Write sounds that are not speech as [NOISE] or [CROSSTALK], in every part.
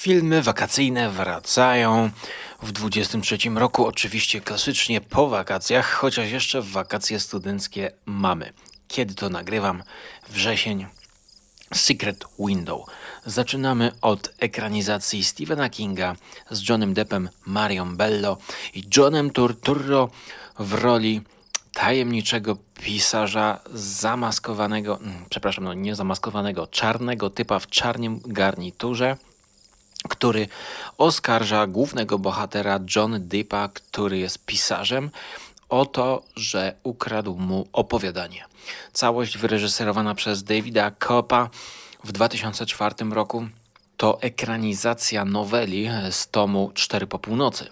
Filmy wakacyjne wracają w 23 roku, oczywiście klasycznie po wakacjach, chociaż jeszcze wakacje studenckie mamy. Kiedy to nagrywam? Wrzesień. Secret Window. Zaczynamy od ekranizacji Stephena Kinga z Johnem Deppem, Marią Bello i Johnem Turturro w roli tajemniczego pisarza zamaskowanego, mm, przepraszam, no nie zamaskowanego, czarnego typa w czarnym garniturze który oskarża głównego bohatera John Deppa, który jest pisarzem, o to, że ukradł mu opowiadanie. Całość wyreżyserowana przez Davida Kopa w 2004 roku to ekranizacja noweli z tomu Cztery po północy.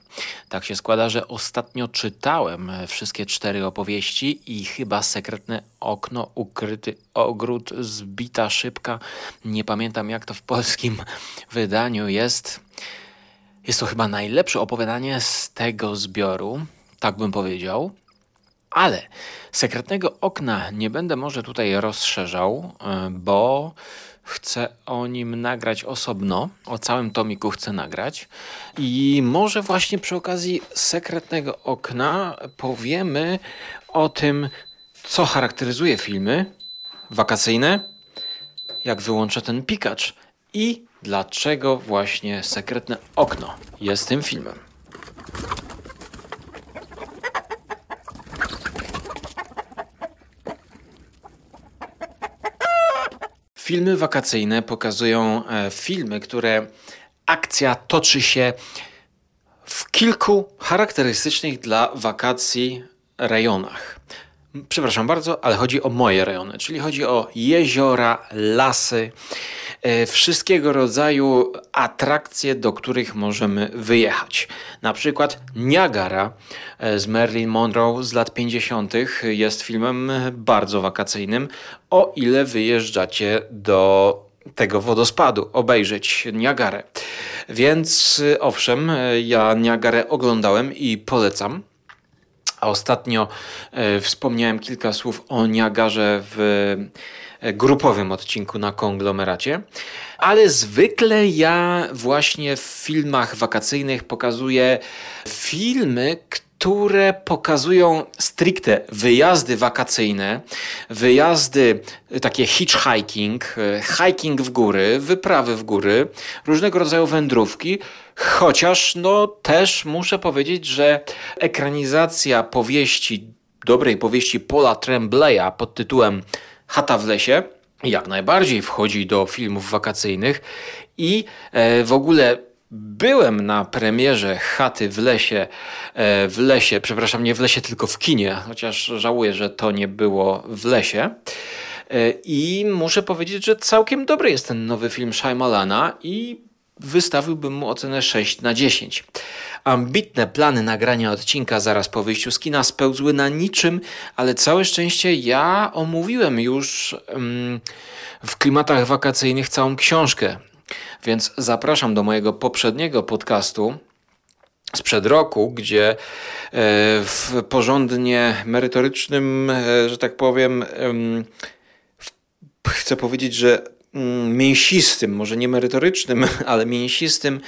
Tak się składa, że ostatnio czytałem wszystkie cztery opowieści i chyba sekretne okno, ukryty ogród, zbita szybka. Nie pamiętam jak to w polskim [LAUGHS] wydaniu jest. Jest to chyba najlepsze opowiadanie z tego zbioru, tak bym powiedział. Ale sekretnego okna nie będę może tutaj rozszerzał, bo chcę o nim nagrać osobno. O całym tomiku chcę nagrać. I może właśnie przy okazji sekretnego okna powiemy o tym, co charakteryzuje filmy wakacyjne, jak wyłączę ten pikacz i dlaczego właśnie sekretne okno jest tym filmem. Filmy wakacyjne pokazują e, filmy, które akcja toczy się w kilku charakterystycznych dla wakacji rejonach. Przepraszam bardzo, ale chodzi o moje rejony, czyli chodzi o jeziora, lasy, wszystkiego rodzaju atrakcje, do których możemy wyjechać. Na przykład Niagara e, z Marilyn Monroe z lat 50. jest filmem bardzo wakacyjnym, o ile wyjeżdżacie do tego wodospadu, obejrzeć Niagarę. Więc owszem, ja Niagarę oglądałem i polecam. A ostatnio e, wspomniałem kilka słów o Niagarze w E, grupowym odcinku na konglomeracie, ale zwykle ja właśnie w filmach wakacyjnych pokazuję filmy, które pokazują stricte wyjazdy wakacyjne, wyjazdy e, takie hitchhiking, e, hiking w góry, wyprawy w góry, różnego rodzaju wędrówki, chociaż no też muszę powiedzieć, że ekranizacja powieści, dobrej powieści Paula Trembleya pod tytułem Chata w lesie jak najbardziej wchodzi do filmów wakacyjnych i e, w ogóle byłem na premierze Chaty w lesie, e, w lesie, przepraszam, nie w lesie, tylko w kinie, chociaż żałuję, że to nie było w lesie. E, I muszę powiedzieć, że całkiem dobry jest ten nowy film Shyamalana i wystawiłbym mu ocenę 6 na 10. Ambitne plany nagrania odcinka zaraz po wyjściu z kina spełzły na niczym, ale całe szczęście ja omówiłem już um, w klimatach wakacyjnych całą książkę. Więc zapraszam do mojego poprzedniego podcastu sprzed roku, gdzie e, w porządnie merytorycznym, e, że tak powiem, chcę powiedzieć, że Mm, mięsistym, może nie merytorycznym, [LAUGHS] ale mięsistym,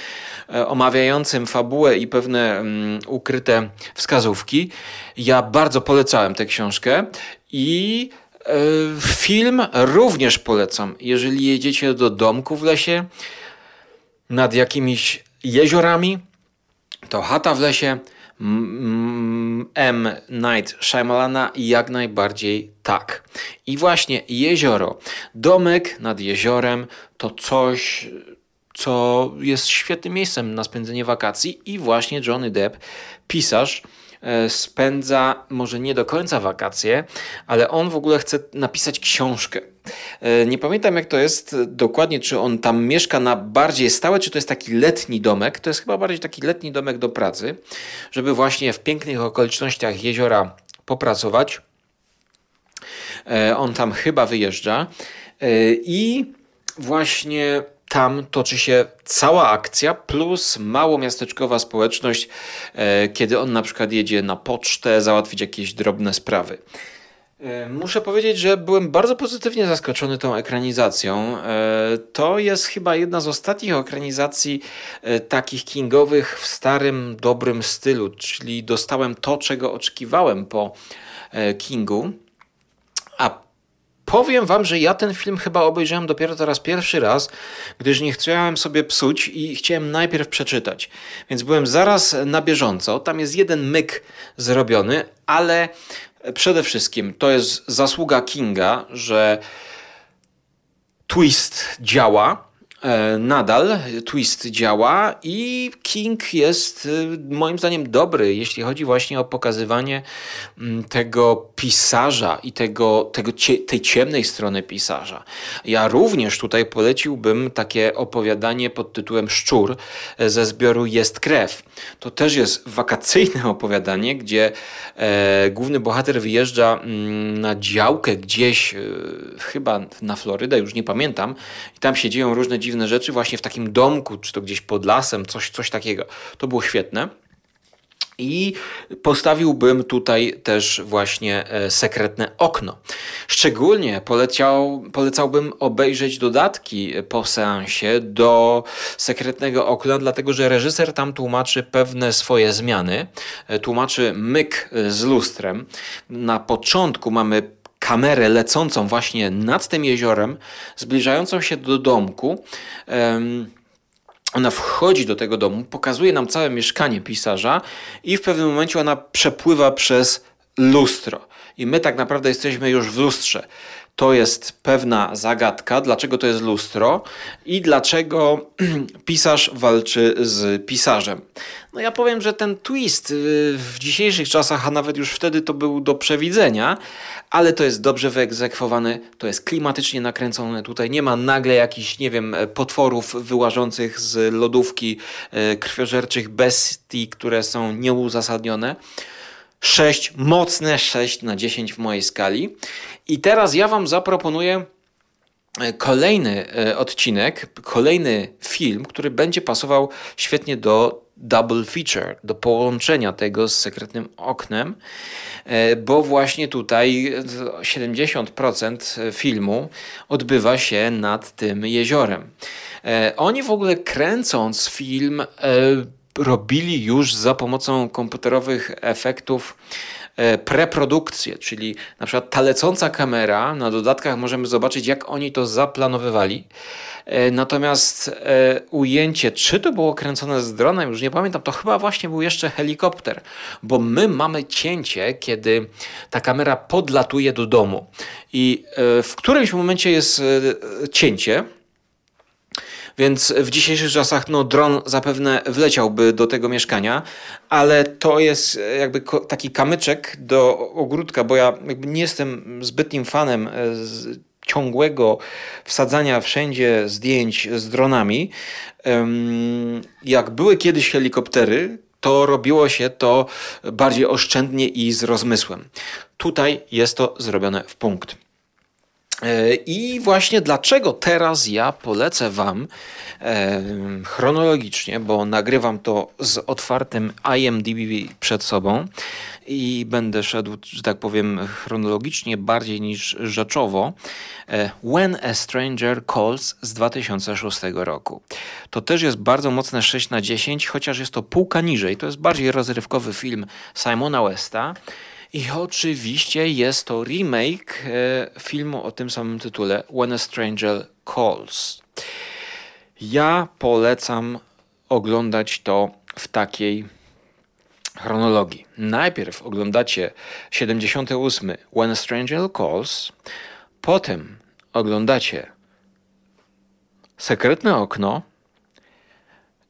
e, omawiającym fabułę i pewne mm, ukryte wskazówki. Ja bardzo polecałem tę książkę i e, film również polecam. Jeżeli jedziecie do domku w lesie, nad jakimiś jeziorami, to chata w lesie M. Night Shyamalana jak najbardziej tak. I właśnie jezioro, domek nad jeziorem to coś, co jest świetnym miejscem na spędzenie wakacji i właśnie Johnny Depp, pisarz, spędza może nie do końca wakacje, ale on w ogóle chce napisać książkę. E, nie pamiętam jak to jest dokładnie, czy on tam mieszka na bardziej stałe, czy to jest taki letni domek. To jest chyba bardziej taki letni domek do pracy, żeby właśnie w pięknych okolicznościach jeziora popracować. E, on tam chyba wyjeżdża i właśnie tam toczy się cała akcja, plus mało miasteczkowa społeczność, e, kiedy on na przykład jedzie na pocztę, załatwić jakieś drobne sprawy. E, muszę powiedzieć, że byłem bardzo pozytywnie zaskoczony tą ekranizacją. E, to jest chyba jedna z ostatnich ekranizacji takich kingowych w starym, dobrym stylu, czyli dostałem to, czego oczekiwałem po Kingu. Powiem wam, że ja ten film chyba obejrzałem dopiero teraz pierwszy raz, gdyż nie chciałem sobie psuć i chciałem najpierw przeczytać. Więc byłem zaraz na bieżąco. Tam jest jeden myk zrobiony, ale Przede wszystkim to jest zasługa Kinga, że twist działa nadal twist działa i King jest y, moim zdaniem dobry, jeśli chodzi właśnie o pokazywanie mm, tego pisarza i tego, tego tej ciemnej strony pisarza. Ja również tutaj poleciłbym takie opowiadanie pod tytułem Szczur e, ze zbioru Jest krew. To też jest wakacyjne [LAUGHS] opowiadanie, gdzie e, główny bohater wyjeżdża mm, na działkę gdzieś, e, chyba na Florydę, już nie pamiętam, i tam się dzieją różne dziwne dziwne rzeczy właśnie w takim domku, czy to gdzieś pod lasem, coś, coś takiego. To było świetne. I postawiłbym tutaj też właśnie e, sekretne okno. Szczególnie poleciał, polecałbym obejrzeć dodatki po seansie do sekretnego okna, dlatego że reżyser tam tłumaczy pewne swoje zmiany. E, tłumaczy myk z lustrem. Na początku mamy kamerę lecącą właśnie nad tym jeziorem, zbliżającą się do domku. Ona wchodzi do tego domu, pokazuje nam całe mieszkanie pisarza i w pewnym momencie ona przepływa przez lustro. I my tak naprawdę jesteśmy już w lustrze. To jest pewna zagadka, dlaczego to jest lustro i dlaczego [CLEARS THROAT] pisarz walczy z pisarzem. No ja powiem, że ten twist y, w dzisiejszych czasach, a nawet już wtedy to był do przewidzenia, ale to jest dobrze wyegzekwowany, to jest klimatycznie nakręcone. Tutaj nie ma nagle jakichś, nie wiem, potworów wyłażących z lodówki y, krwiożerczych bestii, które są nieuzasadnione. 6, mocne 6 na 10 w mojej skali. I teraz ja Wam zaproponuję e, kolejny e, odcinek, kolejny film, który będzie pasował świetnie do double feature, do połączenia tego z sekretnym oknem, e, bo właśnie tutaj 70% filmu odbywa się nad tym jeziorem. Oni w ogóle kręcąc film robili już za pomocą komputerowych efektów e, preprodukcję, czyli na przykład ta lecąca kamera, na dodatkach możemy zobaczyć, jak oni to zaplanowywali. E, natomiast e, ujęcie, czy to było kręcone z dronem, już nie pamiętam, to chyba właśnie był jeszcze helikopter, bo my mamy cięcie, kiedy ta kamera podlatuje do domu. I w którymś momencie jest cięcie, więc w dzisiejszych czasach no, dron zapewne wleciałby do tego mieszkania, ale to jest jakby taki kamyczek do ogródka, bo ja nie jestem zbytnim fanem e, ciągłego wsadzania wszędzie zdjęć z dronami. Jak były kiedyś helikoptery, to robiło się to bardziej oszczędnie i z rozmysłem. Tutaj jest to zrobione w punkt. E, I właśnie dlaczego teraz ja polecę Wam e, chronologicznie, bo nagrywam to z otwartym IMDb przed sobą i będę szedł, że tak powiem, chronologicznie bardziej niż rzeczowo. E, When a Stranger Calls z 2006 roku. To też jest bardzo mocne 6 na 10, chociaż jest to półka niżej. To jest bardziej rozrywkowy film Simona Westa. I oczywiście jest to remake e, filmu o tym samym tytule When a Stranger Calls. Ja polecam oglądać to w takiej chronologii. Najpierw oglądacie 78 When a Stranger Calls, potem oglądacie Sekretne okno,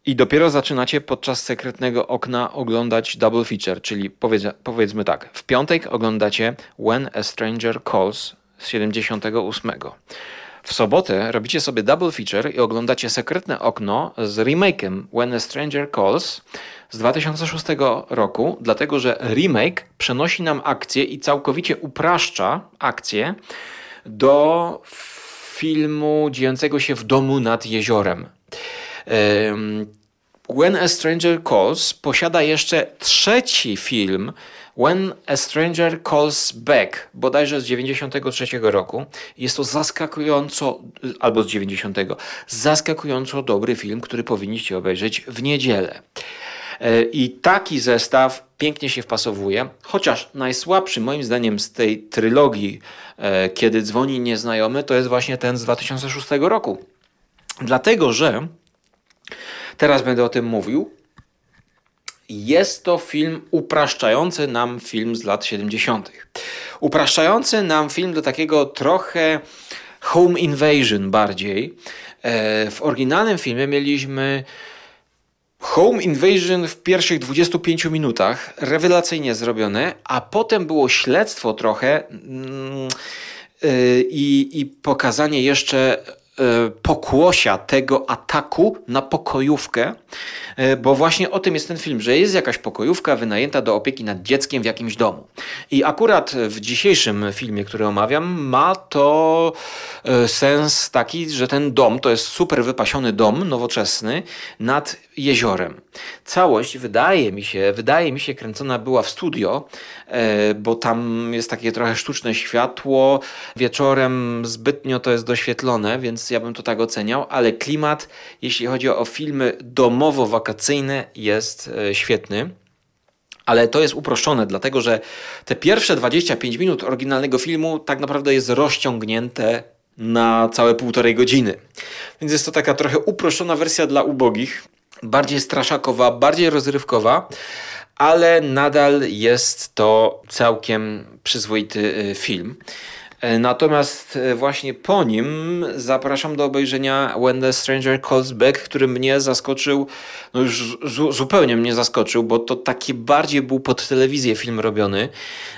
i dopiero zaczynacie podczas sekretnego okna oglądać double feature, czyli powiedz, powiedzmy tak, w piątek oglądacie When a Stranger Calls z 78. W sobotę robicie sobie double feature i oglądacie sekretne okno z remake'em When a Stranger Calls z 2006 roku, dlatego że remake przenosi nam akcję i całkowicie upraszcza akcję do filmu dziejącego się w domu nad jeziorem. When a Stranger Calls posiada jeszcze trzeci film, When a Stranger Calls Back, bodajże z 93 roku. Jest to zaskakująco, albo z 90, zaskakująco dobry film, który powinniście obejrzeć w niedzielę. E, I taki zestaw pięknie się wpasowuje, chociaż najsłabszy moim zdaniem z tej trylogii, e, kiedy dzwoni nieznajomy, to jest właśnie ten z 2006 roku. Dlatego, że teraz będę o tym mówił. Jest to film upraszczający nam film z lat 70. Upraszczający nam film do takiego trochę home invasion bardziej. E, w oryginalnym filmie mieliśmy Home Invasion w pierwszych 25 minutach, rewelacyjnie zrobione, a potem było śledztwo trochę yy, i, i pokazanie jeszcze pokłosia tego ataku na pokojówkę, e, bo właśnie o tym jest ten film, że jest jakaś pokojówka wynajęta do opieki nad dzieckiem w jakimś domu. I akurat w dzisiejszym filmie, który omawiam, ma to e, sens taki, że ten dom to jest super wypasiony dom nowoczesny nad jeziorem. Całość wydaje mi się, wydaje mi się kręcona była w studio, bo tam jest takie trochę sztuczne światło. Wieczorem zbytnio to jest doświetlone, więc ja bym to tak oceniał, ale klimat, jeśli chodzi o filmy domowo-wakacyjne, jest e, świetny. Ale to jest uproszczone, dlatego że te pierwsze 25 minut oryginalnego filmu tak naprawdę jest rozciągnięte na całe półtorej godziny. Więc jest to taka trochę uproszczona wersja dla ubogich, bardziej straszakowa, bardziej rozrywkowa, ale nadal jest to całkiem przyzwoity e, film. E, natomiast e, właśnie po nim zapraszam do obejrzenia When the Stranger Calls Back, który mnie zaskoczył, no już zupełnie mnie zaskoczył, bo to taki bardziej był pod telewizję film robiony,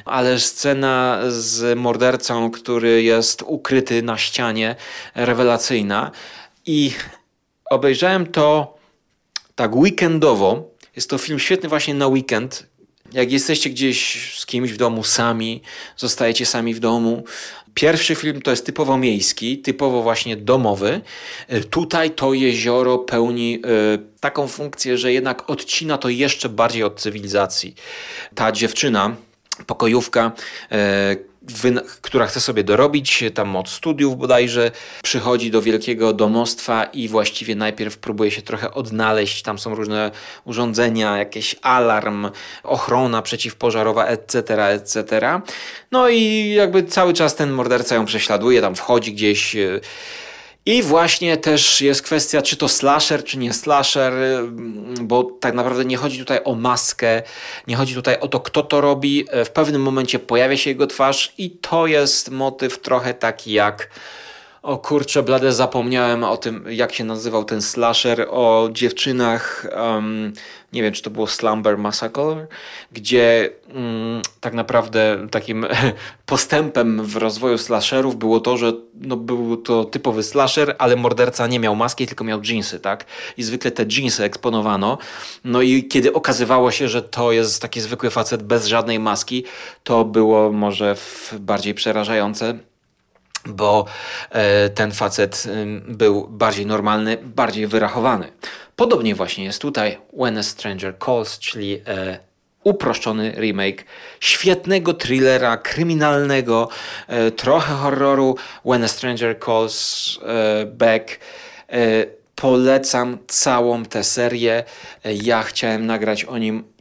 ale scena z mordercą, który jest ukryty na ścianie, rewelacyjna. I obejrzałem to tak weekendowo. Jest to film świetny właśnie na weekend, jak jesteście gdzieś z kimś w domu sami, zostajecie sami w domu. Pierwszy film to jest typowo miejski, typowo właśnie domowy. E, tutaj to jezioro pełni e, taką funkcję, że jednak odcina to jeszcze bardziej od cywilizacji. Ta dziewczyna, pokojówka, e, która chce sobie dorobić, tam od studiów bodajże, przychodzi do wielkiego domostwa i właściwie najpierw próbuje się trochę odnaleźć. Tam są różne urządzenia, jakiś alarm, ochrona przeciwpożarowa, etc., etc. No i jakby cały czas ten morderca ją prześladuje, tam wchodzi gdzieś i właśnie też jest kwestia, czy to slasher, czy nie slasher, bo tak naprawdę nie chodzi tutaj o maskę, nie chodzi tutaj o to, kto to robi. W pewnym momencie pojawia się jego twarz i to jest motyw trochę taki jak o kurczę, blade, zapomniałem o tym, jak się nazywał ten slasher, o dziewczynach, um, nie wiem, czy to było Slumber Massacre, gdzie um, tak naprawdę takim [LAUGHS] postępem w rozwoju slasherów było to, że no, był to typowy slasher, ale morderca nie miał maski, tylko miał jeansy, tak? I zwykle te jeansy eksponowano. No i kiedy okazywało się, że to jest taki zwykły facet bez żadnej maski, to było może bardziej przerażające bo e, ten facet był bardziej normalny, bardziej wyrachowany. Podobnie właśnie jest tutaj When a Stranger Calls, czyli e, uproszczony remake świetnego thrillera kryminalnego, e, trochę horroru When a Stranger Calls Back. Polecam całą tę serię. Ja chciałem nagrać o nim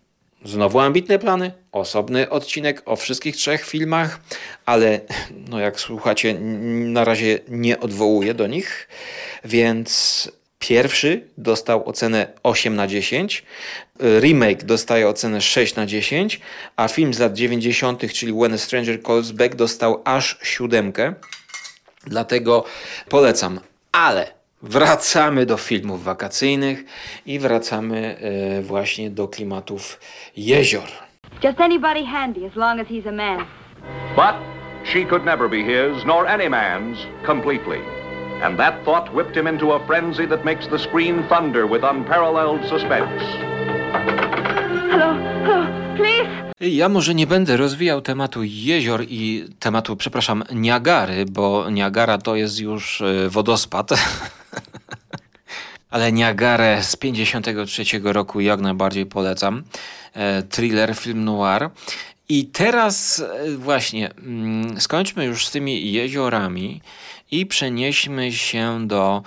Znowu ambitne plany, osobny odcinek o wszystkich trzech filmach, ale no jak słuchacie, na razie nie odwołuję do nich, więc pierwszy dostał ocenę 8 na 10, remake dostaje ocenę 6 na 10, a film z lat 90., czyli When a Stranger Calls Back dostał aż siódemkę. Dlatego polecam, ale Wracamy do filmów wakacyjnych i wracamy e, właśnie do klimatów jezior. Just anybody handy as long as he's a man. But she could never be his, nor any man's, completely. And that thought whipped him into a frenzy that makes the screen thunder with unparalleled suspense. Hello, hello, please. Ja może nie będę rozwijał tematu jezior i tematu, przepraszam, Niagary, bo Niagara to jest już e, wodospad. [LAUGHS] ale Niagarę z 53 roku jak najbardziej polecam. E, thriller, film noir. I teraz e, właśnie mm, skończmy już z tymi jeziorami i przenieśmy się do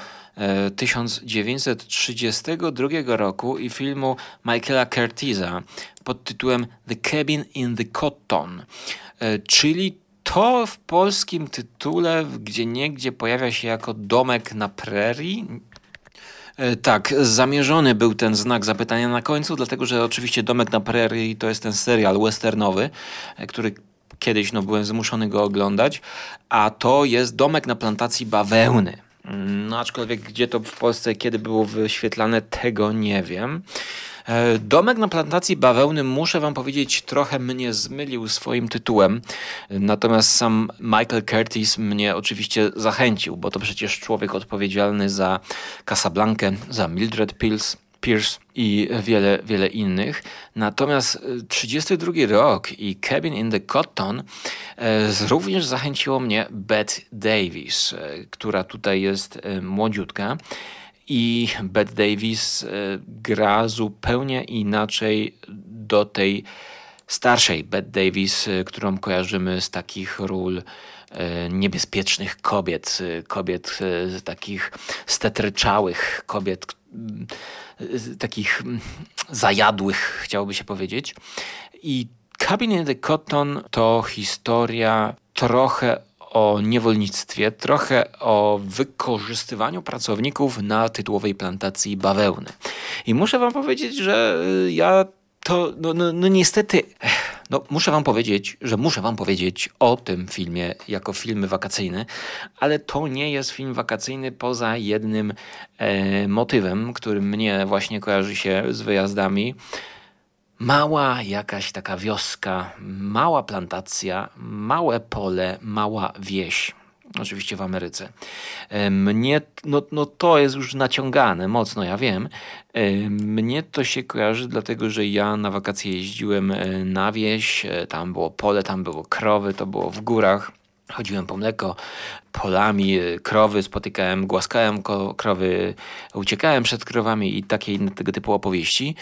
1932 e, roku i filmu Michaela Curtisa pod tytułem The Cabin in the Cotton, czyli to w polskim tytule gdzie niegdzie pojawia się jako domek na prerii. E, tak, zamierzony był ten znak zapytania na końcu, dlatego że oczywiście Domek na Prerii to jest ten serial westernowy, e, który kiedyś no, byłem zmuszony go oglądać, a to jest Domek na plantacji bawełny. No aczkolwiek gdzie to w Polsce kiedy było wyświetlane, tego nie wiem. E, Domek na plantacji bawełny, muszę wam powiedzieć, trochę mnie zmylił swoim tytułem. Natomiast sam Michael Curtis mnie oczywiście zachęcił, bo to przecież człowiek odpowiedzialny za Casablankę, za Mildred Pills. Pierce i wiele, wiele innych. Natomiast 32 e, rok i Cabin in the Cotton e, również zachęciło mnie Bette Davis, e, która tutaj jest młodziutka i Bette Davis gra zupełnie inaczej do tej starszej Bette Davis, którą kojarzymy z takich ról niebezpiecznych kobiet, kobiet takich stetryczałych, kobiet takich zajadłych, chciałoby się powiedzieć. I Cabin in the Cotton to historia trochę o niewolnictwie, trochę o wykorzystywaniu pracowników na tytułowej plantacji bawełny. I muszę wam powiedzieć, że y, ja to, no, no, no niestety, no muszę wam powiedzieć, że muszę wam powiedzieć o tym filmie jako filmy wakacyjne, ale to nie jest film wakacyjny poza jednym e, motywem, który mnie właśnie kojarzy się z wyjazdami mała jakaś taka wioska, mała plantacja, małe pole, mała wieś. Oczywiście w Ameryce. E, mnie, no, no to jest już naciągane mocno, ja wiem. E, mnie to się kojarzy, dlatego że ja na wakacje jeździłem e, na wieś, tam było pole, tam było krowy, to było w górach. Chodziłem po mleko, polami, y, krowy spotykałem, głaskałem krowy, uciekałem przed krowami i takie inne tego typu opowieści.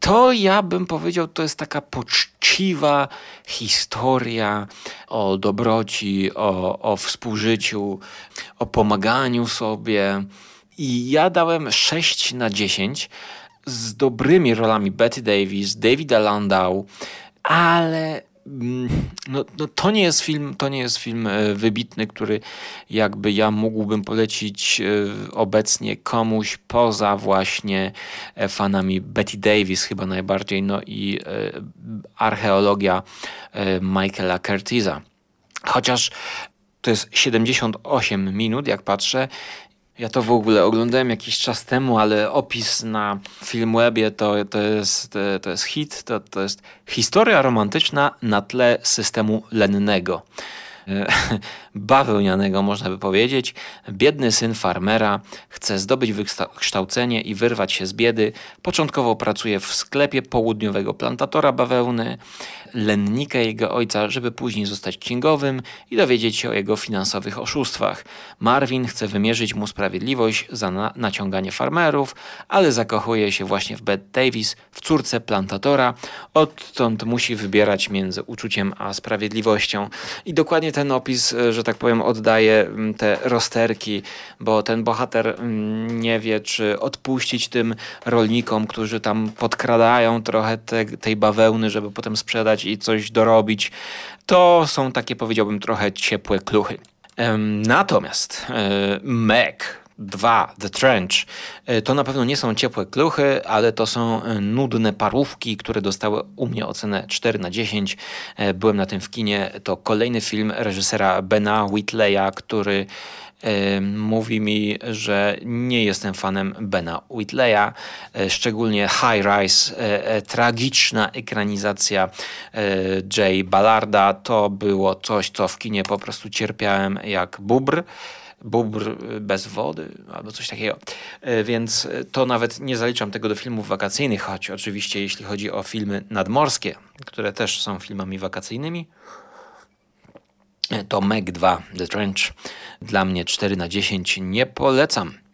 To ja bym powiedział, to jest taka poczciwa historia o dobroci, o, o współżyciu, o pomaganiu sobie. I ja dałem 6 na 10 z dobrymi rolami Betty Davis, Davida Landau, ale no, no, to nie jest film, to nie jest film e, wybitny, który jakby ja mógłbym polecić e, obecnie komuś poza właśnie e, fanami Betty Davis chyba najbardziej, no i archeologia Michaela Curtisa. Chociaż to jest 78 minut, jak patrzę, ja to w ogóle oglądałem jakiś czas temu, ale opis na Filmwebie to, to, jest, to jest hit, to, to jest historia romantyczna na tle systemu lennego. Bawełnianego, można by powiedzieć. Biedny syn farmera chce zdobyć wykształcenie i wyrwać się z biedy. Początkowo pracuje w sklepie południowego plantatora bawełny, lennika jego ojca, żeby później zostać księgowym i dowiedzieć się o jego finansowych oszustwach. Marvin chce wymierzyć mu sprawiedliwość za na naciąganie farmerów, ale zakochuje się właśnie w Bette Davis, w córce plantatora. Odtąd musi wybierać między uczuciem a sprawiedliwością. I dokładnie ten opis, że tak powiem, oddaje mm, te rozterki, bo ten bohater mm, nie wie, czy odpuścić tym rolnikom, którzy tam podkradają trochę te, tej bawełny, żeby potem sprzedać i coś dorobić. To są takie, powiedziałbym, trochę ciepłe kluchy. Natomiast e, Meg, 2. The Trench. E, to na pewno nie są ciepłe kluchy, ale to są e, nudne parówki, które dostały u mnie ocenę 4 na 10. E, byłem na tym w kinie. To kolejny film reżysera Bena Whitleya, który mówi mi, że nie jestem fanem Bena Whitleya, szczególnie High Rise, tragiczna ekranizacja Jay Ballarda. To było coś, co w kinie po prostu cierpiałem jak bubr bóbr bez wody albo coś takiego. E, więc to nawet nie zaliczam tego do filmów wakacyjnych, choć oczywiście jeśli chodzi o filmy nadmorskie, które też są filmami wakacyjnymi, to Meg 2 The Trench dla mnie 4 na 10 nie polecam.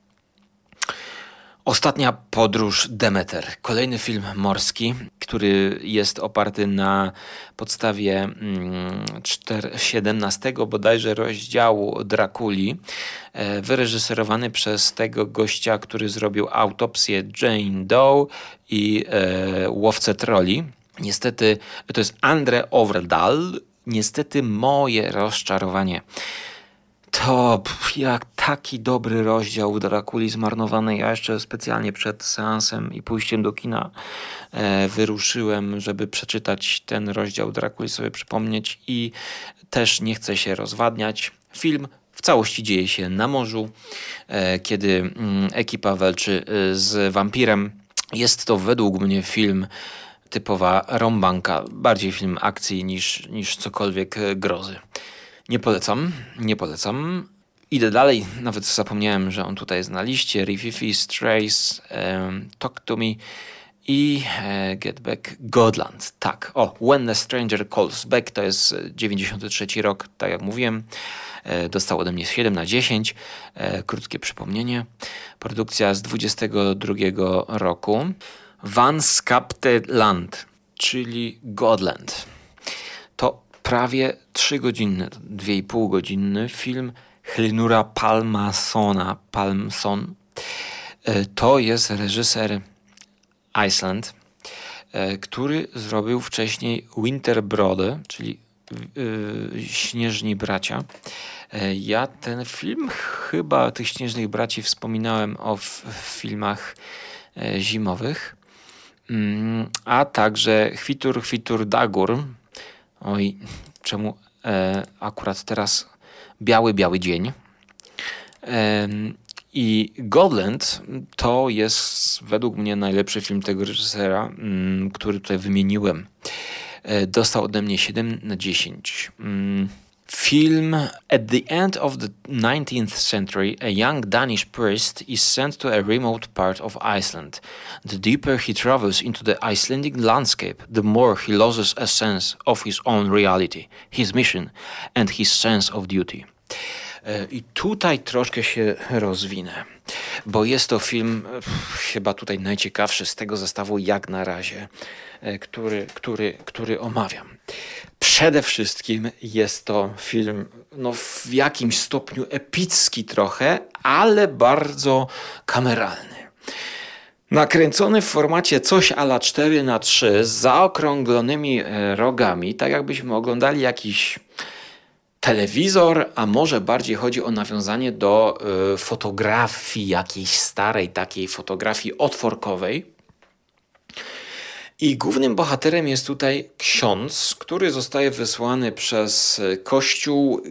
Ostatnia podróż Demeter. Kolejny film morski, który jest oparty na podstawie 17 mm, bodajże rozdziału Drakuli, e, wyreżyserowany przez tego gościa, który zrobił autopsję Jane Doe i e, Łowcę Troli. Niestety to jest Andre Overdal. Niestety moje rozczarowanie to jak taki dobry rozdział Drakuli zmarnowany. Ja jeszcze specjalnie przed seansem i pójściem do kina e, wyruszyłem, żeby przeczytać ten rozdział Drakuli, sobie przypomnieć i też nie chcę się rozwadniać. Film w całości dzieje się na morzu, e, kiedy mm, ekipa walczy e, z wampirem. Jest to według mnie film typowa rąbanka, bardziej film akcji niż, niż cokolwiek e, grozy. Nie polecam, nie polecam. Idę dalej, nawet zapomniałem, że on tutaj jest na liście. Rififi, Strays, um, Talk to Me i e, Get Back Godland. Tak, o, When the Stranger Calls Back to jest 93 rok, tak jak mówiłem. E, dostał ode mnie 7 na 10. E, krótkie przypomnienie. Produkcja z 22 roku. Van Skapte Land, czyli Godland. Prawie 3 godzinny, 2,5 godzinny film Hlinura Palmasona. Palmson. E, to jest reżyser Iceland, e, który zrobił wcześniej Winter Brody, czyli yy, Śnieżni Bracia. Ja ten film, chyba tych Śnieżnych Braci wspominałem o filmach zimowych, mm, a także Chwitur, Chwitur, Dagur. Oj, czemu e, akurat teraz biały, biały dzień. E, i Godland to jest według mnie najlepszy film tego reżysera, mm, który tutaj wymieniłem. E, dostał ode mnie 7 na 10. Mm, film At the end of the 19th century, a young Danish priest is sent to a remote part of Iceland. The deeper he travels into the Icelandic landscape, the more he loses a sense of his own reality, his mission, and his sense of duty. E, I tutaj troszkę się rozwinę, bo jest to film chyba tutaj najciekawszy z tego zestawu jak na razie, e, który, który, który omawiam. Przede wszystkim jest to film no, w jakimś stopniu epicki trochę, ale bardzo kameralny. Nakręcony w formacie coś ala 4 na 3 z zaokrąglonymi e, rogami, tak jakbyśmy oglądali jakiś telewizor, a może bardziej chodzi o nawiązanie do y, fotografii jakiejś starej, takiej fotografii otworkowej. I głównym bohaterem jest tutaj ksiądz, który zostaje wysłany przez Kościół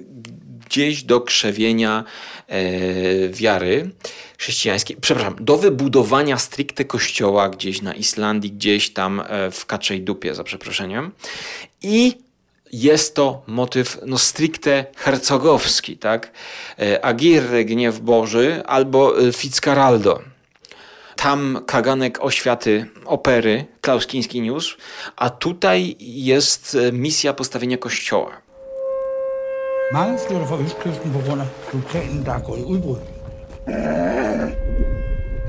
gdzieś do krzewienia e, wiary chrześcijańskiej, przepraszam, do wybudowania stricte kościoła gdzieś na Islandii, gdzieś tam e, w Kaczej Dupie, za przeproszeniem. I jest to motyw no, stricte hercogowski, tak? E, Agirre, Gniew Boży albo Fitzcarraldo. Tam kaganek oświaty opery Klaus Kinski niósł, a tutaj jest e, misja postawienia kościoła. Mange flytter fra Østkysten på grund af vulkanen, der er gået i udbrud.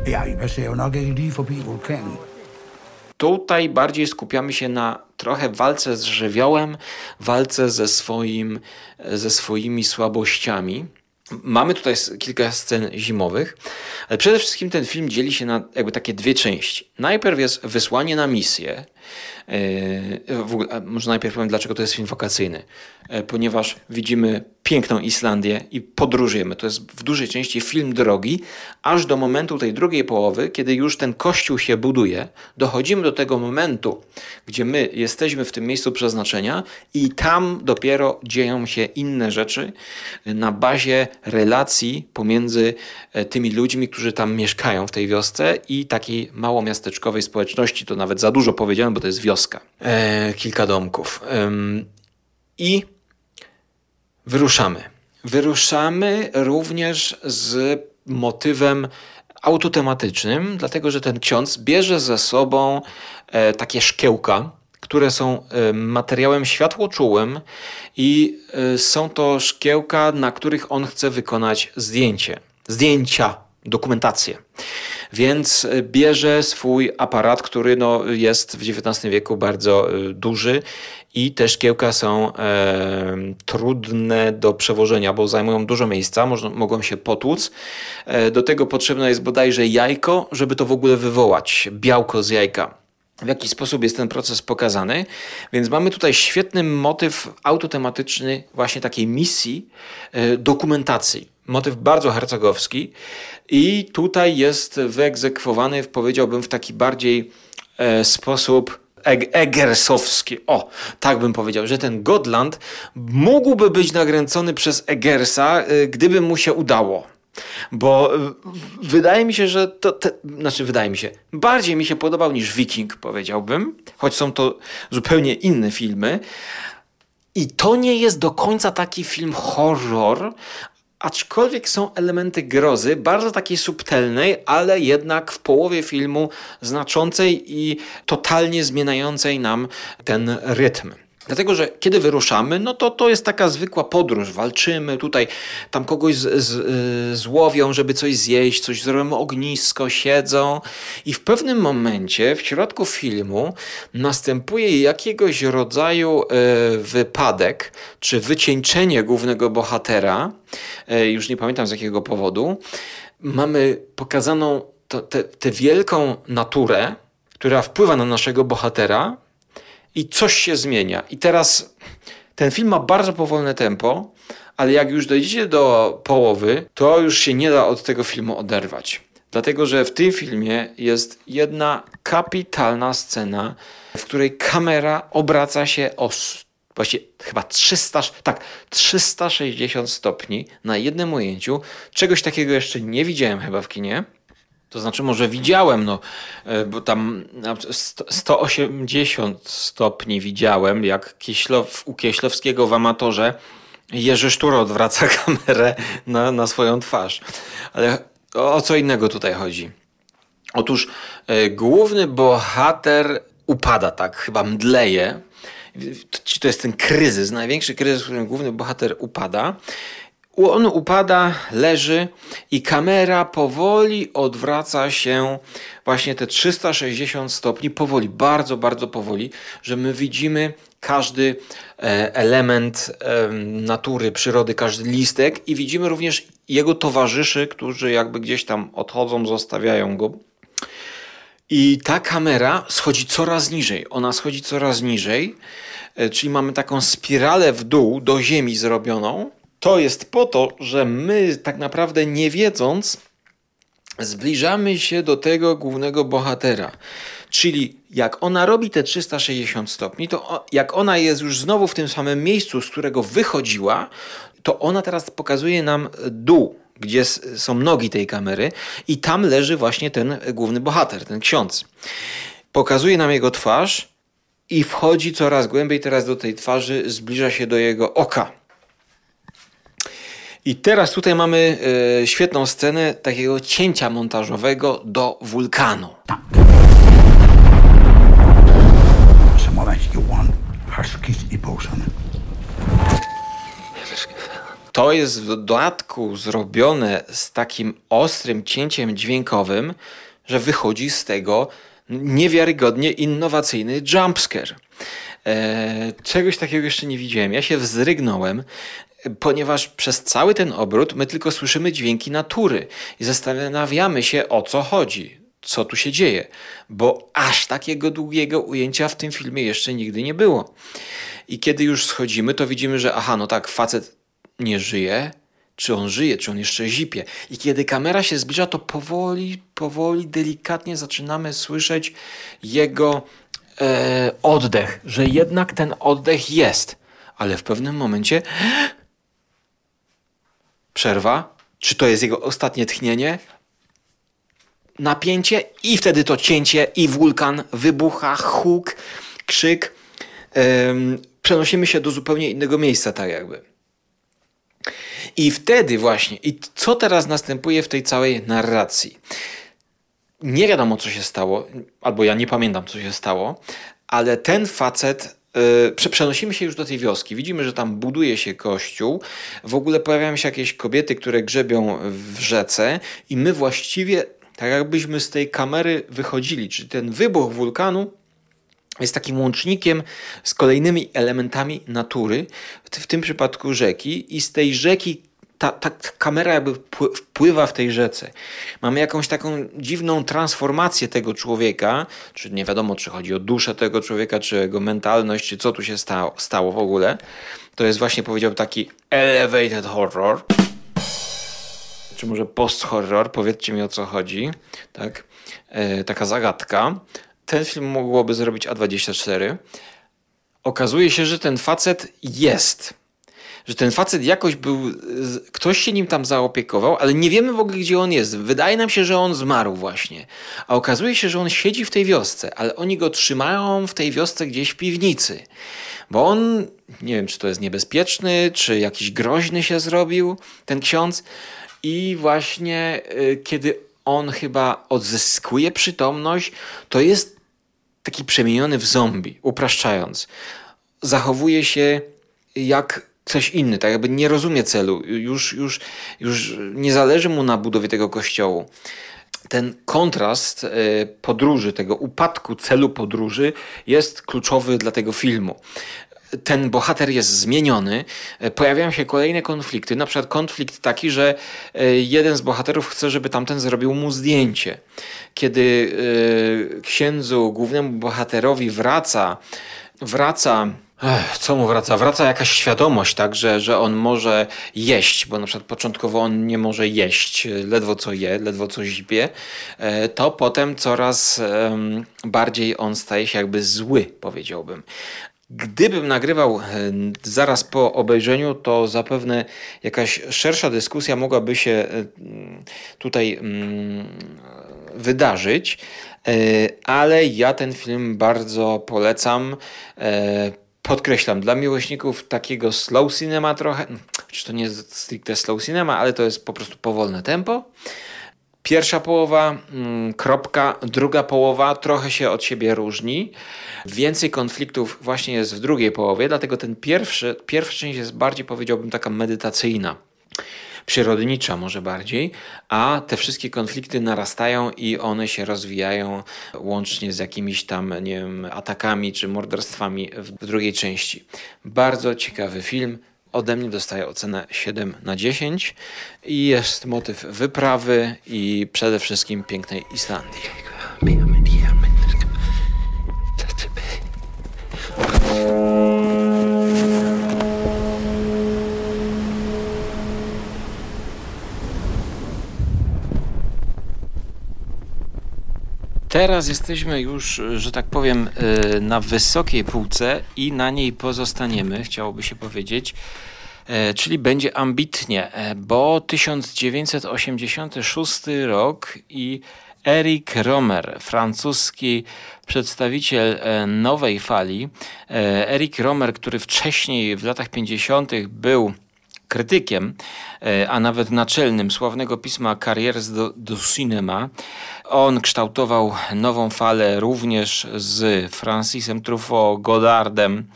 Ja, I passerer jo nok ikke lige forbi vulkanen. Tutaj bardziej skupiamy się na trochę walce z żywiołem, walce ze, swoim, ze swoimi słabościami. Mamy tutaj kilka scen zimowych, ale przede wszystkim ten film dzieli się na jakby takie dwie części. Najpierw jest wysłanie na misję, ogóle, może najpierw powiem, dlaczego to jest film wakacyjny. E, ponieważ widzimy piękną Islandię i podróżujemy. To jest w dużej części film drogi, aż do momentu tej drugiej połowy, kiedy już ten kościół się buduje. Dochodzimy do tego momentu, gdzie my jesteśmy w tym miejscu przeznaczenia i tam dopiero dzieją się inne rzeczy na bazie relacji pomiędzy e, tymi ludźmi, którzy tam mieszkają w tej wiosce i takiej małomiasteczkowej społeczności. To nawet za dużo powiedziałem, bo to jest wioska. E, kilka domków. E, I wyruszamy. Wyruszamy również z motywem autotematycznym, dlatego że ten ksiądz bierze ze sobą e, takie szkiełka, które są e, materiałem światłoczułym i e, są to szkiełka, na których on chce wykonać zdjęcie. Zdjęcia, dokumentację. Więc bierze swój aparat, który no, jest w XIX wieku bardzo duży i te szkiełka są e, trudne do przewożenia, bo zajmują dużo miejsca, można, mogą się potłuc. E, do tego potrzebne jest bodajże jajko, żeby to w ogóle wywołać, białko z jajka w jaki sposób jest ten proces pokazany. Więc mamy tutaj świetny motyw autotematyczny właśnie takiej misji e, dokumentacji. Motyw bardzo hercogowski i tutaj jest wyegzekwowany, powiedziałbym, w taki bardziej e, sposób Egersowski. O, tak bym powiedział, że ten Godland mógłby być nagręcony przez Egersa, e, gdyby mu się udało. Bo y, wydaje mi się, że to, te, znaczy wydaje mi się, bardziej mi się podobał niż Viking, powiedziałbym, choć są to zupełnie inne filmy. I to nie jest do końca taki film horror, aczkolwiek są elementy grozy, bardzo takiej subtelnej, ale jednak w połowie filmu znaczącej i totalnie zmieniającej nam ten rytm. Dlatego, że kiedy wyruszamy, no to to jest taka zwykła podróż. Walczymy tutaj, tam kogoś z, z, y, złowią, żeby coś zjeść, coś zrobimy ognisko, siedzą. I w pewnym momencie w środku filmu następuje jakiegoś rodzaju y, wypadek, czy wycieńczenie głównego bohatera. Y, już nie pamiętam z jakiego powodu. Mamy pokazaną tę wielką naturę, która wpływa na naszego bohatera i coś się zmienia. I teraz ten film ma bardzo powolne tempo, ale jak już dojdziecie do połowy, to już się nie da od tego filmu oderwać. Dlatego, że w tym filmie jest jedna kapitalna scena, w której kamera obraca się o właściwie chyba 300, tak, 360 stopni na jednym ujęciu. Czegoś takiego jeszcze nie widziałem chyba w kinie. To znaczy, może widziałem, no, e, bo tam 180 stopni widziałem, jak Kieślow, u Kieślowskiego w amatorze Jerzy Sztur odwraca [LAUGHS] kamerę na, na swoją twarz. Ale o, o co innego tutaj chodzi? Otóż y, główny bohater upada, tak, chyba mdleje. To jest ten kryzys, największy kryzys, w którym główny bohater upada. On upada, leży i kamera powoli odwraca się właśnie te 360 stopni, powoli, bardzo, bardzo powoli, że my widzimy każdy e, element natury, przyrody, każdy listek i widzimy również jego towarzyszy, którzy jakby gdzieś tam odchodzą, zostawiają go. I ta kamera schodzi coraz niżej. Ona schodzi coraz niżej, e, czyli mamy taką spiralę w dół do ziemi zrobioną to jest po to, że my tak naprawdę nie wiedząc, zbliżamy się do tego głównego bohatera. Czyli jak ona robi te 360 stopni, to jak ona jest już znowu w tym samym miejscu, z którego wychodziła, to ona teraz pokazuje nam dół, gdzie są nogi tej kamery, i tam leży właśnie ten główny bohater, ten ksiądz. Pokazuje nam jego twarz i wchodzi coraz głębiej teraz do tej twarzy, zbliża się do jego oka. I teraz tutaj mamy e, świetną scenę takiego cięcia montażowego do wulkanu. To jest w dodatku zrobione z takim ostrym cięciem dźwiękowym, że wychodzi z tego niewiarygodnie innowacyjny jumpscare. E, czegoś takiego jeszcze nie widziałem. Ja się wzrygnąłem ponieważ przez cały ten obrót my tylko słyszymy dźwięki natury i zastanawiamy się o co chodzi, co tu się dzieje, bo aż takiego długiego ujęcia w tym filmie jeszcze nigdy nie było. I kiedy już schodzimy, to widzimy, że aha, no tak, facet nie żyje, czy on żyje, czy on jeszcze zipie. I kiedy kamera się zbliża, to powoli, powoli, delikatnie zaczynamy słyszeć jego e, oddech, że jednak ten oddech jest. Ale w pewnym momencie Przerwa. Czy to jest jego ostatnie tchnienie? Napięcie i wtedy to cięcie i wulkan wybucha, huk, krzyk. przenosimy się do zupełnie innego miejsca, tak jakby. I wtedy właśnie, i co teraz następuje w tej całej narracji? Nie wiadomo, co się stało, albo ja nie pamiętam, co się stało, ale ten facet przenosimy się już do tej wioski. Widzimy, że tam buduje się kościół. W ogóle pojawiają się jakieś kobiety, które grzebią w rzece, i my właściwie Tak jakbyśmy z tej kamery wychodzili, czyli ten wybuch wulkanu jest takim łącznikiem z kolejnymi elementami natury, w tym przypadku rzeki, i z tej rzeki ta, ta, kamera jakby wpływa w tej rzece. Mamy jakąś taką dziwną transformację tego człowieka, czy nie wiadomo, czy chodzi o duszę tego człowieka, czy jego mentalność, czy co tu się stało, stało w ogóle. To jest właśnie, powiedział taki elevated horror. Czy może post-horror? Powiedzcie mi o co chodzi. Tak? E, taka zagadka. Ten film mogłoby zrobić A24. Okazuje się, że ten facet jest że ten facet jakoś był, ktoś się nim tam zaopiekował, ale nie wiemy w ogóle, gdzie on jest. Wydaje nam się, że on zmarł właśnie. A okazuje się, że on siedzi w tej wiosce, ale oni go trzymają w tej wiosce gdzieś w piwnicy. Bo on, nie wiem, czy to jest niebezpieczny, czy jakiś groźny się zrobił, ten ksiądz. I właśnie y, kiedy on chyba odzyskuje przytomność, to jest taki przemieniony w zombie, upraszczając. Zachowuje się jak coś inny, tak jakby nie rozumie celu, już, już, już nie zależy mu na budowie tego kościołu. Ten kontrast e, podróży, tego upadku celu podróży jest kluczowy dla tego filmu ten bohater jest zmieniony, e, pojawiają się kolejne konflikty. Na przykład konflikt taki, że e, jeden z bohaterów chce, żeby tamten zrobił mu zdjęcie. Kiedy księdzu, głównemu bohaterowi wraca, wraca Ech, co mu wraca? Wraca jakaś świadomość, tak, że, że on może jeść, bo na przykład początkowo on nie może jeść, ledwo co je, ledwo co zipie, e, to potem coraz bardziej on staje się jakby zły, powiedziałbym. Gdybym nagrywał e, zaraz po obejrzeniu, to zapewne jakaś szersza dyskusja mogłaby się e, tutaj mm, wydarzyć, ale ja ten film bardzo polecam podkreślam, dla miłośników takiego slow cinema trochę, no, czy to nie jest stricte slow cinema, ale to jest po prostu powolne tempo. Pierwsza połowa, mm, kropka, druga połowa trochę się od siebie różni. Więcej konfliktów właśnie jest w drugiej połowie, dlatego ten pierwszy, pierwsza część jest bardziej powiedziałbym taka medytacyjna przyrodnicza może bardziej, a te wszystkie konflikty narastają i one się rozwijają łącznie z jakimiś tam, nie wiem, atakami czy morderstwami w drugiej części. Bardzo ciekawy film. Ode mnie dostaje ocenę 7 na 10 i jest motyw wyprawy i przede wszystkim pięknej Islandii. Teraz jesteśmy już, że tak powiem, y, na wysokiej półce i na niej pozostaniemy, chciałoby się powiedzieć. E, czyli będzie ambitnie, e, bo 1986 rok i Eric Romer, francuski przedstawiciel e, nowej fali. Eric Romer, który wcześniej w latach 50. był krytykiem, e, a nawet naczelnym sławnego pisma Carrières do, do Cinema. On kształtował nową falę również z Francisem Truffaut, Godardem,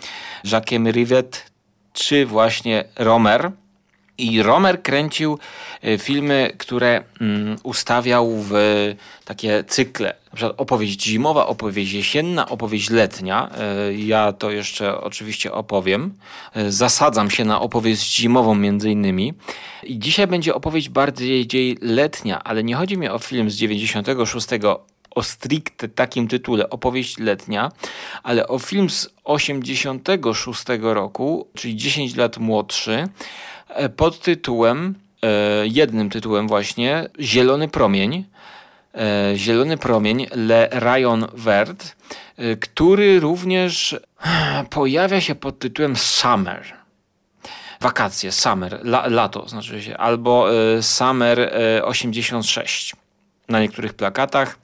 Jacques'em Rivet czy właśnie Romer. I Romer kręcił e, filmy, które mm, ustawiał w takie cykle. Na przykład opowieść zimowa, opowieść jesienna, opowieść letnia. E, ja to jeszcze oczywiście opowiem. Zasadzam się na opowieść zimową między innymi. I dzisiaj będzie opowieść bardziej letnia, ale nie chodzi mi o film z 96 o stricte takim tytule opowieść letnia, ale o film z 86 roku, czyli 10 lat młodszy, pod tytułem, e, jednym tytułem właśnie, Zielony Promień. E, Zielony Promień, Le Rayon Vert, który również pojawia się pod tytułem Summer. Wakacje, summer, la, lato znaczy się, albo Summer 86 na niektórych plakatach.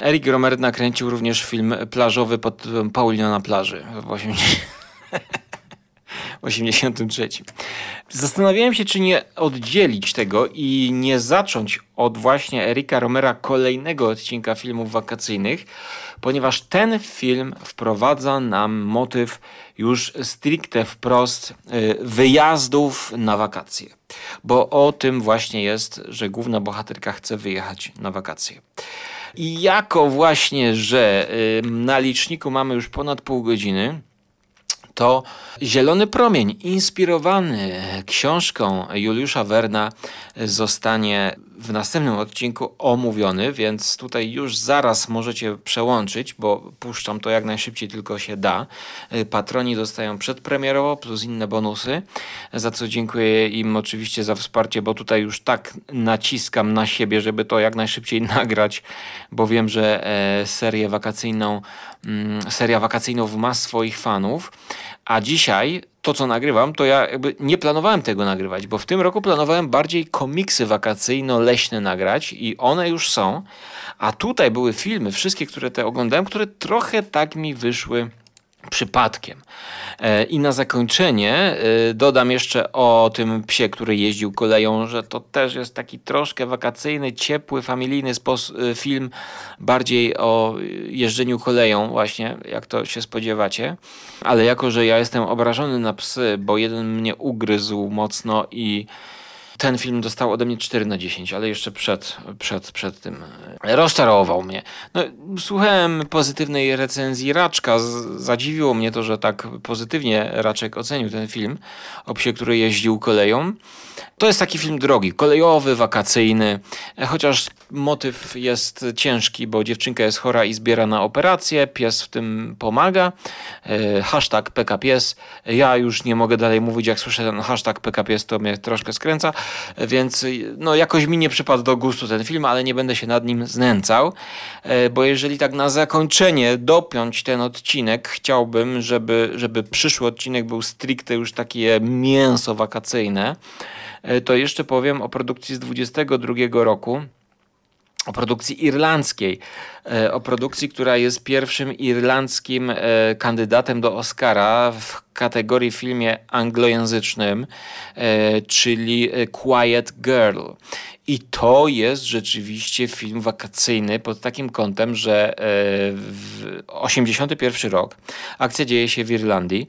Eric Romer nakręcił również film plażowy pod tytułem Paulina na plaży w 80. w [LAUGHS] 83. Zastanawiałem się, czy nie oddzielić tego i nie zacząć od właśnie Erika Romera kolejnego odcinka filmów wakacyjnych, ponieważ ten film wprowadza nam motyw już stricte wprost y, wyjazdów na wakacje. Bo o tym właśnie jest, że główna bohaterka chce wyjechać na wakacje. I jako właśnie, że y, na liczniku mamy już ponad pół godziny, to Zielony Promień, inspirowany książką Juliusza Werna, zostanie w następnym odcinku omówiony, więc tutaj już zaraz możecie przełączyć, bo puszczam to jak najszybciej tylko się da. Patroni dostają przedpremierowo plus inne bonusy, za co dziękuję im oczywiście za wsparcie, bo tutaj już tak naciskam na siebie, żeby to jak najszybciej nagrać, bo wiem, że e, serię wakacyjną, mm, seria wakacyjną ma swoich fanów. A dzisiaj to, co nagrywam, to ja jakby nie planowałem tego nagrywać, bo w tym roku planowałem bardziej komiksy wakacyjno-leśne nagrać i one już są. A tutaj były filmy, wszystkie, które te oglądałem, które trochę tak mi wyszły przypadkiem. E, I na zakończenie e, dodam jeszcze o tym psie, który jeździł koleją, że to też jest taki troszkę wakacyjny, ciepły, familijny e, film, bardziej o jeżdżeniu koleją właśnie, jak to się spodziewacie. Ale jako, że ja jestem obrażony na psy, bo jeden mnie ugryzł mocno i ten film dostał ode mnie 4 na 10, ale jeszcze przed, przed, przed tym rozczarował mnie. No, słuchałem pozytywnej recenzji Raczka. Zadziwiło mnie to, że tak pozytywnie Raczek ocenił ten film o psie, który jeździł koleją. To jest taki film drogi, kolejowy, wakacyjny, chociaż motyw jest ciężki, bo dziewczynka jest chora i zbiera na operację, pies w tym pomaga. E, hashtag PKPies. Ja już nie mogę dalej mówić, jak słyszę ten hashtag PKPies, to mnie troszkę skręca, więc no jakoś mi nie przypadł do gustu ten film, ale nie będę się nad nim znęcał, e, bo jeżeli tak na zakończenie dopiąć ten odcinek, chciałbym, żeby, żeby przyszły odcinek był stricte już takie mięso wakacyjne, E, to jeszcze powiem o produkcji z 22 roku o produkcji irlandzkiej, e, o produkcji, która jest pierwszym irlandzkim e, kandydatem do Oscara w kategorii filmie anglojęzycznym, czyli Quiet Girl. I to jest rzeczywiście film wakacyjny pod takim kątem, że w 81 rok akcja dzieje się w Irlandii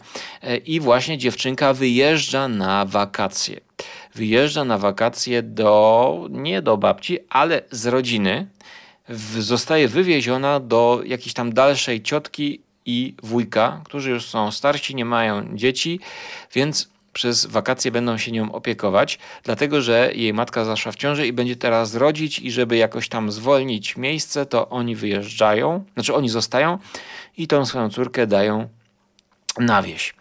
i właśnie dziewczynka wyjeżdża na wakacje wyjeżdża na wakacje do, nie do babci, ale z rodziny. Zostaje wywieziona do jakiejś tam dalszej ciotki i wujka, którzy już są starsi, nie mają dzieci, więc przez wakacje będą się nią opiekować, dlatego że jej matka zaszła w ciąży i będzie teraz rodzić i żeby jakoś tam zwolnić miejsce, to oni wyjeżdżają, znaczy oni zostają i tą swoją córkę dają na wieś.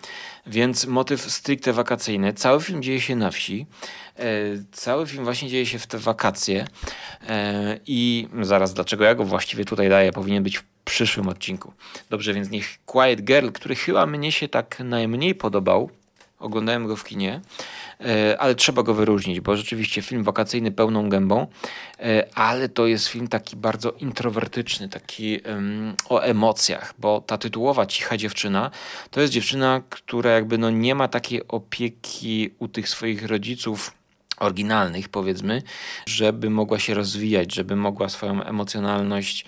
Więc motyw stricte wakacyjny. Cały film dzieje się na wsi. E, cały film właśnie dzieje się w te wakacje. E, I zaraz, dlaczego ja go właściwie tutaj daję, powinien być w przyszłym odcinku. Dobrze, więc niech Quiet Girl, który chyba mnie się tak najmniej podobał, oglądałem go w kinie, e, ale trzeba go wyróżnić, bo rzeczywiście film wakacyjny pełną gębą, e, ale to jest film taki bardzo introwertyczny, taki o emocjach, bo ta tytułowa Cicha dziewczyna to jest dziewczyna, która jakby no nie ma takiej opieki u tych swoich rodziców oryginalnych, powiedzmy, żeby mogła się rozwijać, żeby mogła swoją emocjonalność,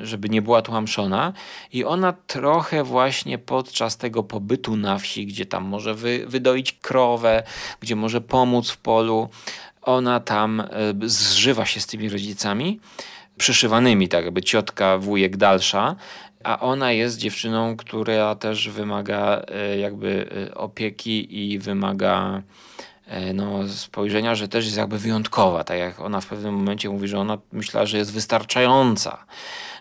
żeby nie była tłamszona. I ona trochę właśnie podczas tego pobytu na wsi, gdzie tam może wy, wydoić krowę, gdzie może pomóc w polu, ona tam e, zżywa się z tymi rodzicami, przyszywanymi, tak jakby ciotka, wujek dalsza, a ona jest dziewczyną, która też wymaga e, jakby e, opieki i wymaga no, spojrzenia, że też jest jakby wyjątkowa. Tak jak ona w pewnym momencie mówi, że ona myślała, że jest wystarczająca.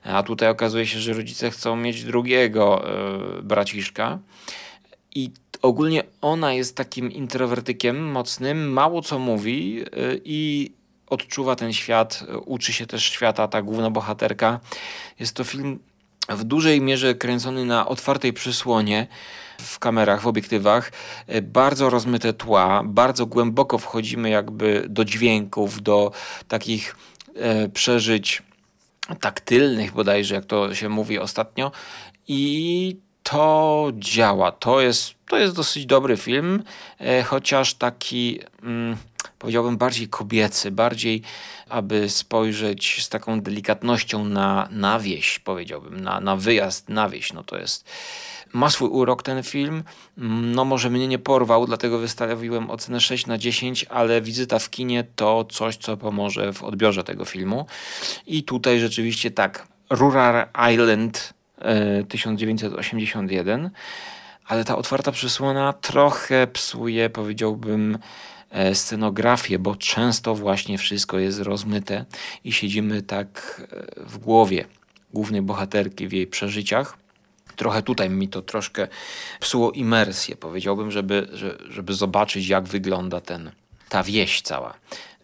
A tutaj okazuje się, że rodzice chcą mieć drugiego yy, braciszka. I ogólnie ona jest takim introwertykiem mocnym, mało co mówi yy, i odczuwa ten świat, uczy się też świata, ta główna bohaterka. Jest to film w dużej mierze kręcony na otwartej przysłonie w kamerach, w obiektywach, e, bardzo rozmyte tła, bardzo głęboko wchodzimy jakby do dźwięków, do takich e, przeżyć taktylnych bodajże, jak to się mówi ostatnio i to działa. To jest, to jest dosyć dobry film, e, chociaż taki, mm, powiedziałbym, bardziej kobiecy, bardziej, aby spojrzeć z taką delikatnością na, na wieś, powiedziałbym, na, na wyjazd na wieś. No to jest ma swój urok ten film. No może mnie nie porwał, dlatego wystawiłem ocenę 6 na 10, ale wizyta w kinie to coś, co pomoże w odbiorze tego filmu. I tutaj rzeczywiście tak, Rural Island 1981, e, ale ta otwarta przysłona trochę psuje, powiedziałbym, e, scenografię, bo często właśnie wszystko jest rozmyte i siedzimy tak e, w głowie głównej bohaterki w jej przeżyciach. Trochę tutaj mi to troszkę psuło imersję, powiedziałbym, żeby, żeby zobaczyć, jak wygląda ten, ta wieś cała.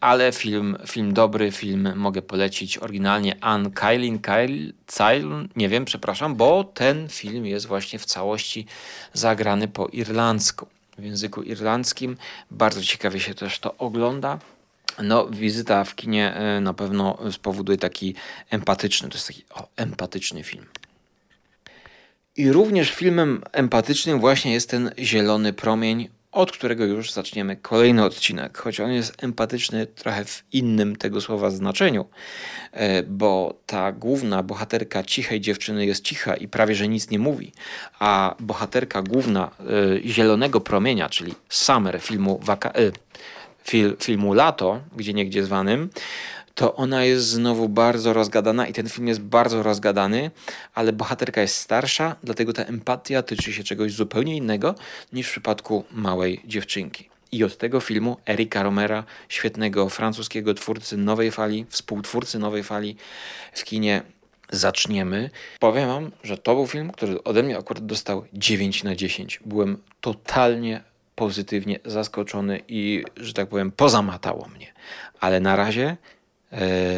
Ale film, film dobry, film mogę polecić oryginalnie Ann Kailin, Kail, Kail, nie wiem, przepraszam, bo ten film jest właśnie w całości zagrany po irlandzku, w języku irlandzkim. Bardzo ciekawie się też to ogląda. No, wizyta w kinie e, na pewno spowoduje taki empatyczny, to jest taki o, empatyczny film. I również filmem empatycznym właśnie jest ten zielony promień, od którego już zaczniemy kolejny odcinek, choć on jest empatyczny trochę w innym tego słowa znaczeniu, e, bo ta główna bohaterka cichej dziewczyny jest cicha i prawie że nic nie mówi, a bohaterka główna e, Zielonego Promienia, czyli Summer filmu, waka- e, filmu Lato, gdzie niegdzie zwanym, to ona jest znowu bardzo rozgadana i ten film jest bardzo rozgadany, ale bohaterka jest starsza, dlatego ta empatia tyczy się czegoś zupełnie innego niż w przypadku małej dziewczynki. I od tego filmu Erika Romera, świetnego francuskiego twórcy Nowej Fali, współtwórcy Nowej Fali w kinie zaczniemy. Powiem wam, że to był film, który ode mnie akurat dostał 9 na 10. Byłem totalnie pozytywnie zaskoczony i, że tak powiem, pozamatało mnie. Ale na razie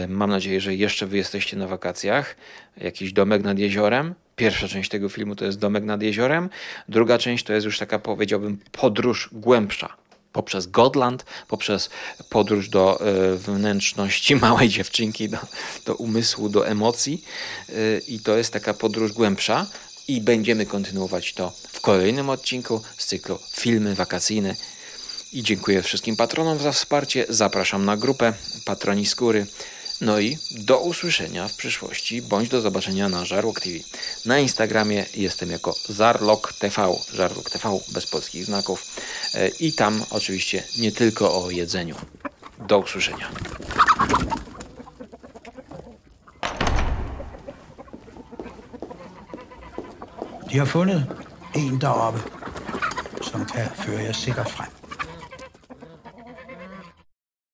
mam nadzieję, że jeszcze wy jesteście na wakacjach. Jakiś domek nad jeziorem. Pierwsza część tego filmu to jest domek nad jeziorem. Druga część to jest już taka, powiedziałbym, podróż głębsza. Poprzez Godland, poprzez podróż do e, wnętrzności [LAUGHS] małej dziewczynki, do, do umysłu, do emocji. E, I to jest taka podróż głębsza. I będziemy kontynuować to w kolejnym odcinku z cyklu Filmy Wakacyjne i dziękuję wszystkim patronom za wsparcie. Zapraszam na grupę Patroni Skóry. No i do usłyszenia w przyszłości, bądź do zobaczenia na Żarłok TV. Na Instagramie jestem jako Zarlok TV, Żarłok TV bez polskich znaków. E, I tam oczywiście nie tylko o jedzeniu. Do usłyszenia. De har fundet en deroppe, som kan føre jer sikkert frem.